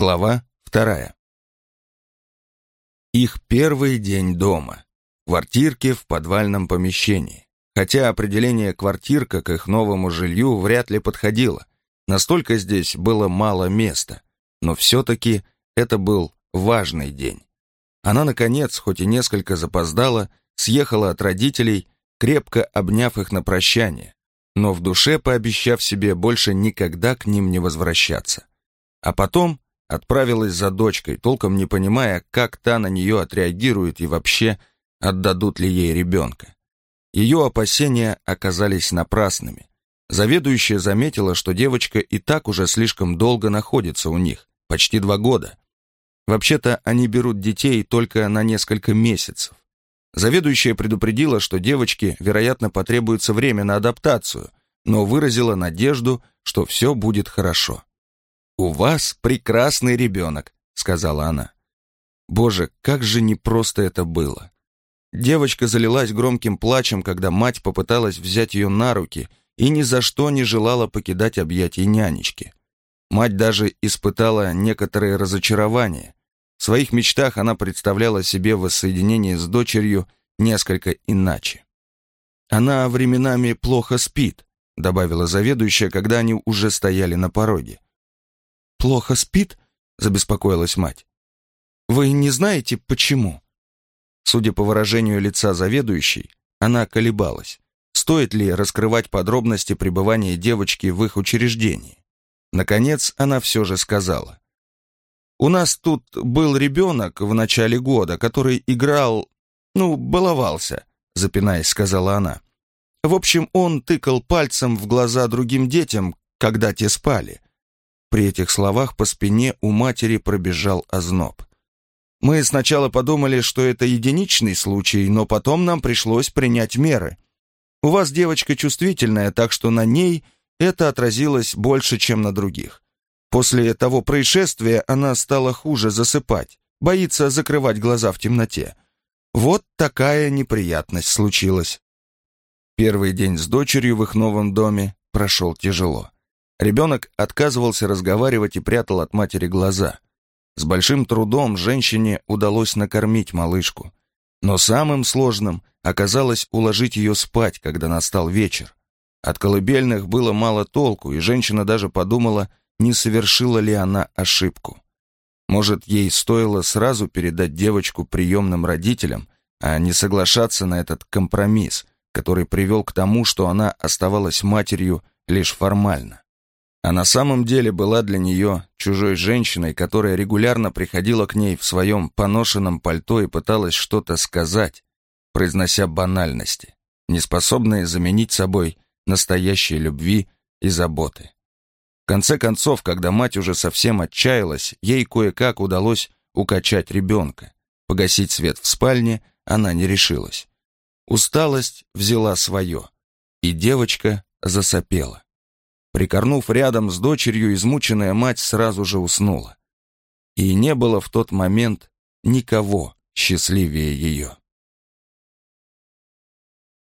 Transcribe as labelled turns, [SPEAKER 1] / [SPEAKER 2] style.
[SPEAKER 1] Глава вторая. Их первый день дома. Квартирки в подвальном помещении. Хотя определение квартирка к их новому жилью вряд ли подходило. Настолько здесь было мало места. Но все-таки это был важный день. Она, наконец, хоть и несколько запоздала, съехала от родителей, крепко обняв их на прощание, но в душе пообещав себе больше никогда к ним не возвращаться. А потом отправилась за дочкой, толком не понимая, как та на нее отреагирует и вообще отдадут ли ей ребенка. Ее опасения оказались напрасными. Заведующая заметила, что девочка и так уже слишком долго находится у них, почти два года. Вообще-то они берут детей только на несколько месяцев. Заведующая предупредила, что девочке, вероятно, потребуется время на адаптацию, но выразила надежду, что все будет хорошо. «У вас прекрасный ребенок», — сказала она. Боже, как же непросто это было. Девочка залилась громким плачем, когда мать попыталась взять ее на руки и ни за что не желала покидать объятия нянечки. Мать даже испытала некоторое разочарование. В своих мечтах она представляла себе воссоединение с дочерью несколько иначе. «Она временами плохо спит», — добавила заведующая, когда они уже стояли на пороге. «Плохо спит?» — забеспокоилась мать. «Вы не знаете, почему?» Судя по выражению лица заведующей, она колебалась. Стоит ли раскрывать подробности пребывания девочки в их учреждении? Наконец, она все же сказала. «У нас тут был ребенок в начале года, который играл... ну, баловался», запинаясь, сказала она. «В общем, он тыкал пальцем в глаза другим детям, когда те спали. При этих словах по спине у матери пробежал озноб. Мы сначала подумали, что это единичный случай, но потом нам пришлось принять меры. У вас девочка чувствительная, так что на ней это отразилось больше, чем на других. После того происшествия она стала хуже засыпать, боится закрывать глаза в темноте. Вот такая неприятность случилась. Первый день с дочерью в их новом доме прошел тяжело. Ребенок отказывался разговаривать и прятал от матери глаза. С большим трудом женщине удалось накормить малышку. Но самым сложным оказалось уложить ее спать, когда настал вечер. От колыбельных было мало толку, и женщина даже подумала, не совершила ли она ошибку. Может, ей стоило сразу передать девочку приемным родителям, а не соглашаться на этот компромисс, который привел к тому, что она оставалась матерью лишь формально а на самом деле была для нее чужой женщиной, которая регулярно приходила к ней в своем поношенном пальто и пыталась что-то сказать, произнося банальности, неспособные заменить собой настоящей любви и заботы. В конце концов, когда мать уже совсем отчаялась, ей кое-как удалось укачать ребенка. Погасить свет в спальне она не решилась. Усталость взяла свое, и девочка засопела. Прикорнув рядом с дочерью, измученная мать сразу же уснула. И не было в тот момент никого счастливее ее.